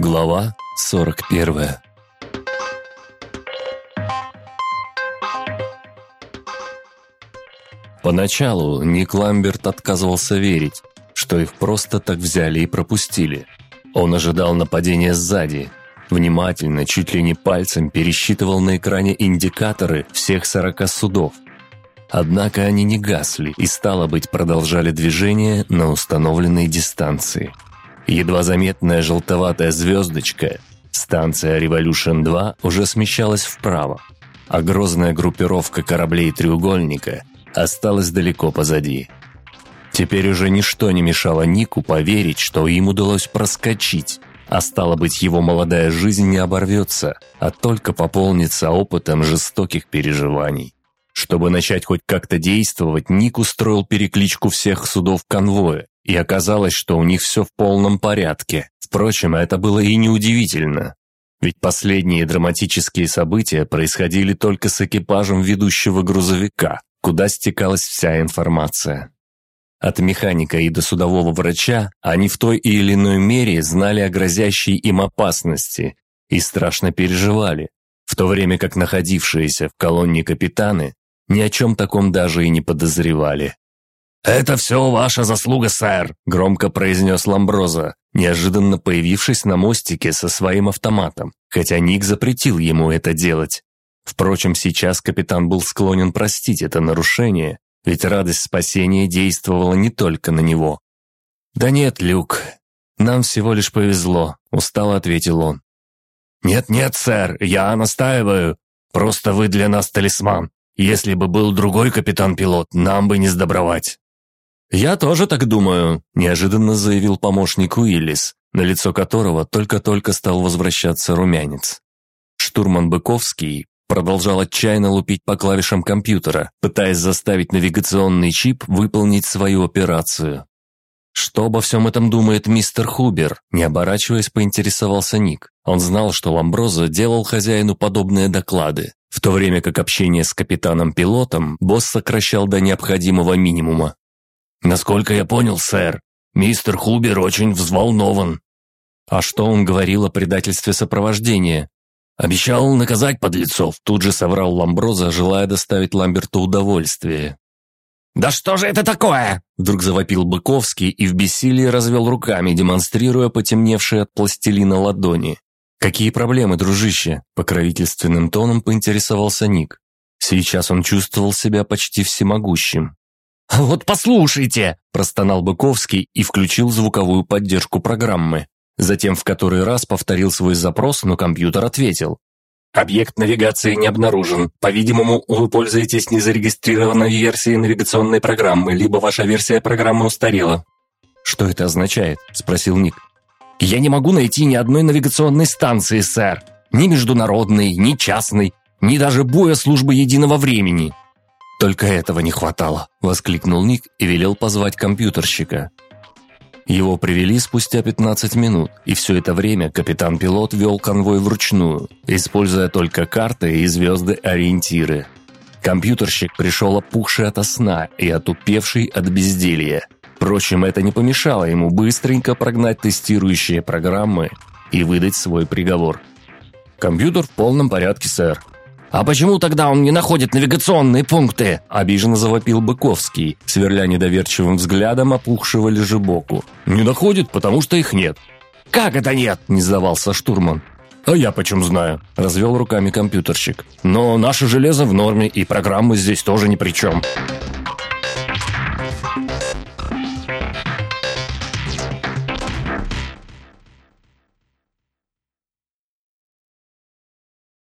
Глава 41 Поначалу Ник Ламберт отказывался верить, что их просто так взяли и пропустили. Он ожидал нападения сзади, внимательно, чуть ли не пальцем пересчитывал на экране индикаторы всех 40 судов. Однако они не гасли и, стало быть, продолжали движение на установленной дистанции. Едва заметная желтоватая звездочка, станция Revolution-2 уже смещалась вправо, а грозная группировка кораблей «Треугольника» осталась далеко позади. Теперь уже ничто не мешало Нику поверить, что им удалось проскочить, а стало быть, его молодая жизнь не оборвется, а только пополнится опытом жестоких переживаний. Чтобы начать хоть как-то действовать, Ник устроил перекличку всех судов конвоя, и оказалось, что у них все в полном порядке. Впрочем, это было и неудивительно. Ведь последние драматические события происходили только с экипажем ведущего грузовика, куда стекалась вся информация. От механика и до судового врача они в той или иной мере знали о грозящей им опасности и страшно переживали, в то время как находившиеся в колонне капитаны ни о чем таком даже и не подозревали. «Это все ваша заслуга, сэр», — громко произнес Ламброза, неожиданно появившись на мостике со своим автоматом, хотя Ник запретил ему это делать. Впрочем, сейчас капитан был склонен простить это нарушение, ведь радость спасения действовала не только на него. «Да нет, Люк, нам всего лишь повезло», — устало ответил он. «Нет-нет, сэр, я настаиваю. Просто вы для нас талисман. Если бы был другой капитан-пилот, нам бы не сдобровать». «Я тоже так думаю», – неожиданно заявил помощник Уиллис, на лицо которого только-только стал возвращаться румянец. Штурман Быковский продолжал отчаянно лупить по клавишам компьютера, пытаясь заставить навигационный чип выполнить свою операцию. «Что обо всем этом думает мистер Хубер?» Не оборачиваясь, поинтересовался Ник. Он знал, что Ламброзо делал хозяину подобные доклады, в то время как общение с капитаном-пилотом босс сокращал до необходимого минимума. «Насколько я понял, сэр, мистер Хубер очень взволнован». «А что он говорил о предательстве сопровождения?» «Обещал наказать подлецов», тут же соврал Ламброза, желая доставить Ламберту удовольствие. «Да что же это такое?» Вдруг завопил Быковский и в бессилии развел руками, демонстрируя потемневшие от пластилина ладони. «Какие проблемы, дружище?» – покровительственным тоном поинтересовался Ник. Сейчас он чувствовал себя почти всемогущим. «Вот послушайте!» – простонал Быковский и включил звуковую поддержку программы. Затем в который раз повторил свой запрос, но компьютер ответил. Объект навигации не обнаружен. По-видимому, вы пользуетесь незарегистрированной версией навигационной программы, либо ваша версия программы устарела. «Что это означает?» – спросил Ник. «Я не могу найти ни одной навигационной станции, сэр. Ни международной, ни частной, ни даже боя службы единого времени». «Только этого не хватало», – воскликнул Ник и велел позвать компьютерщика. Его привели спустя 15 минут, и все это время капитан-пилот вел конвой вручную, используя только карты и звезды-ориентиры. Компьютерщик пришел опухший ото сна и отупевший от безделья. Впрочем, это не помешало ему быстренько прогнать тестирующие программы и выдать свой приговор. «Компьютер в полном порядке, сэр», «А почему тогда он не находит навигационные пункты?» – обиженно завопил Быковский, сверля недоверчивым взглядом опухшего лежебоку. «Не находит, потому что их нет». «Как это нет?» – не сдавался штурман. «А я почем знаю?» – развел руками компьютерщик. «Но наше железо в норме, и программы здесь тоже ни при чем».